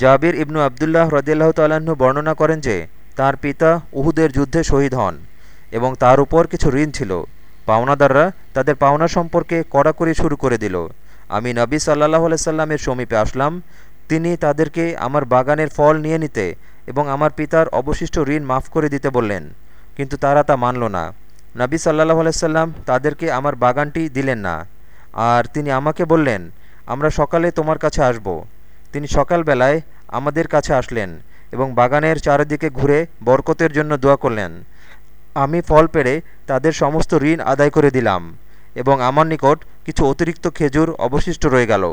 জাবির ইবনু আবদুল্লাহ রদিল্লাহ তাল্লাহ্ন বর্ণনা করেন যে, তার পিতা উহুদের যুদ্ধে শহীদ হন এবং তার উপর কিছু ঋণ ছিল। পাওনাদাররা তাদের পাওনা সম্পর্কে কড়াকড়ি শুরু করে দিল। আমি নবী সাল্লাহ আলাইসাল্লামের সমীপে আসলাম। তিনি তাদেরকে আমার বাগানের ফল নিয়ে নিতে এবং আমার পিতার অবশিষ্ট ঋণ মাফ করে দিতে বললেন, কিন্তু তারা তা মানল না। নবী সাল্লাহ আলাইসাল্লাম তাদেরকে আমার বাগানটি দিলেন না। আর তিনি আমাকে বললেন, আমরা সকালে তোমার কাছে আসব। তিনি সকালবেলায় আমাদের কাছে আসলেন এবং বাগানের চারিদিকে ঘুরে বরকতের জন্য দোয়া করলেন। আমি ফল পেড়ে তাদের সমস্ত ঋণ আদায় করে দিলাম এবং আমার নিকট কিছু অতিরিক্ত খেজুর অবশিষ্ট রয়ে গেল।